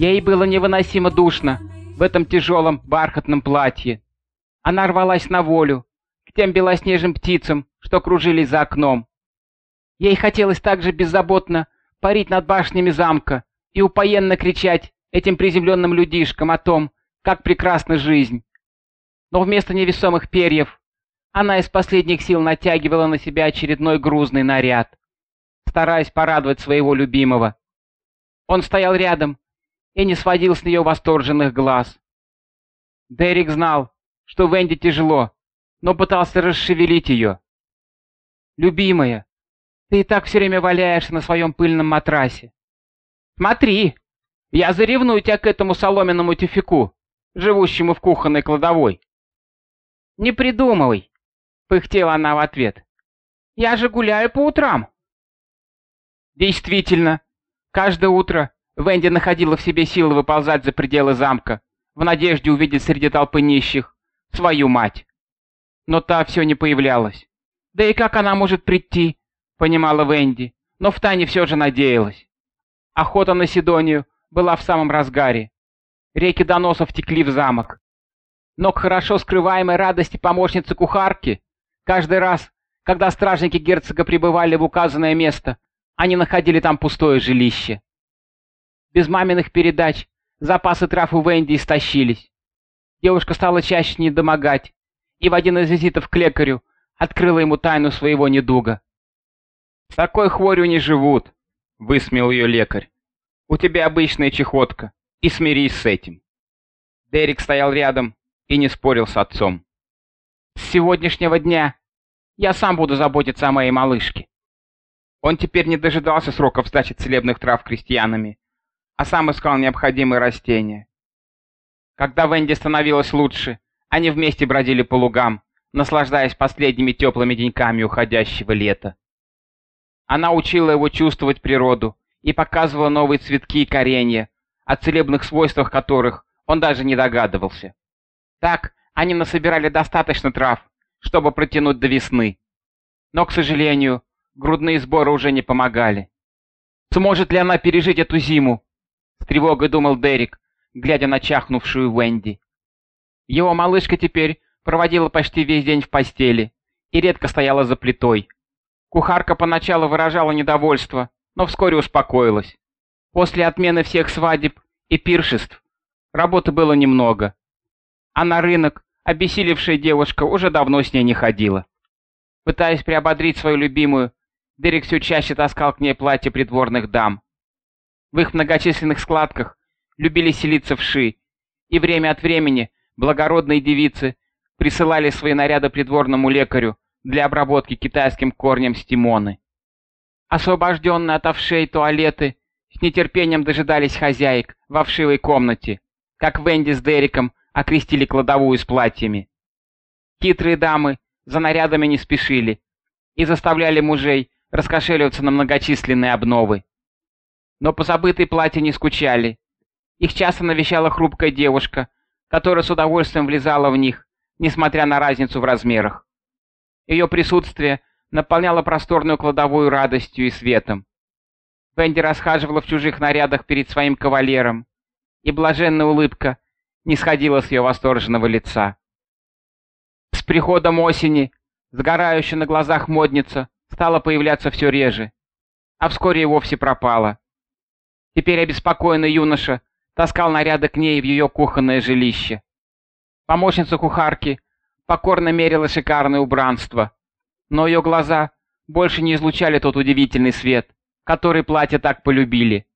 Ей было невыносимо душно в этом тяжелом бархатном платье. Она рвалась на волю, к тем белоснежным птицам, что кружились за окном. Ей хотелось также беззаботно парить над башнями замка и упоенно кричать этим приземленным людишкам о том, как прекрасна жизнь. Но вместо невесомых перьев она из последних сил натягивала на себя очередной грузный наряд, стараясь порадовать своего любимого. Он стоял рядом и не сводил с нее восторженных глаз. Дерек знал, что Венди тяжело, но пытался расшевелить ее. «Любимая, ты и так все время валяешься на своем пыльном матрасе. Смотри, я заревную тебя к этому соломенному тюфику, живущему в кухонной кладовой». «Не придумывай», — пыхтела она в ответ. «Я же гуляю по утрам». Действительно, каждое утро Венди находила в себе силы выползать за пределы замка, в надежде увидеть среди толпы нищих свою мать. Но та все не появлялась. Да и как она может прийти, понимала Венди, но втайне все же надеялась. Охота на Сидонию была в самом разгаре. Реки доносов текли в замок. Но к хорошо скрываемой радости помощницы кухарки, каждый раз, когда стражники герцога прибывали в указанное место, они находили там пустое жилище. Без маминых передач запасы трав у Венди истощились. Девушка стала чаще недомогать, и в один из визитов к лекарю открыла ему тайну своего недуга. «С такой хворью не живут», — высмеял ее лекарь. «У тебя обычная чехотка, и смирись с этим». Дерек стоял рядом и не спорил с отцом. «С сегодняшнего дня я сам буду заботиться о моей малышке». Он теперь не дожидался сроков сдачи целебных трав крестьянами, а сам искал необходимые растения. Когда Венди становилось лучше, они вместе бродили по лугам, наслаждаясь последними теплыми деньками уходящего лета. Она учила его чувствовать природу и показывала новые цветки и коренья, о целебных свойствах которых он даже не догадывался. Так они насобирали достаточно трав, чтобы протянуть до весны. Но, к сожалению, грудные сборы уже не помогали. Сможет ли она пережить эту зиму, с тревогой думал Дерек, глядя на чахнувшую Венди. Его малышка теперь проводила почти весь день в постели и редко стояла за плитой. Кухарка поначалу выражала недовольство, но вскоре успокоилась. После отмены всех свадеб и пиршеств работы было немного. А на рынок обессилевшая девушка уже давно с ней не ходила. Пытаясь приободрить свою любимую, Дерек все чаще таскал к ней платья придворных дам. В их многочисленных складках любили селиться вши, и время от времени благородные девицы присылали свои наряды придворному лекарю для обработки китайским корнем стимоны. Освобожденные от овшей туалеты с нетерпением дожидались хозяек во вшивой комнате, как Венди с Дериком окрестили кладовую с платьями. Хитрые дамы за нарядами не спешили и заставляли мужей раскошеливаться на многочисленные обновы но по забытой платье не скучали. Их часто навещала хрупкая девушка, которая с удовольствием влезала в них, несмотря на разницу в размерах. Ее присутствие наполняло просторную кладовую радостью и светом. Венди расхаживала в чужих нарядах перед своим кавалером, и блаженная улыбка не сходила с ее восторженного лица. С приходом осени сгорающая на глазах модница стала появляться все реже, а вскоре и вовсе пропала. Теперь обеспокоенный юноша таскал наряды к ней в ее кухонное жилище. Помощница кухарки покорно мерила шикарное убранство, но ее глаза больше не излучали тот удивительный свет, который платье так полюбили.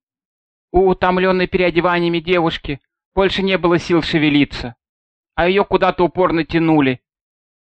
У утомленной переодеваниями девушки больше не было сил шевелиться, а ее куда-то упорно тянули,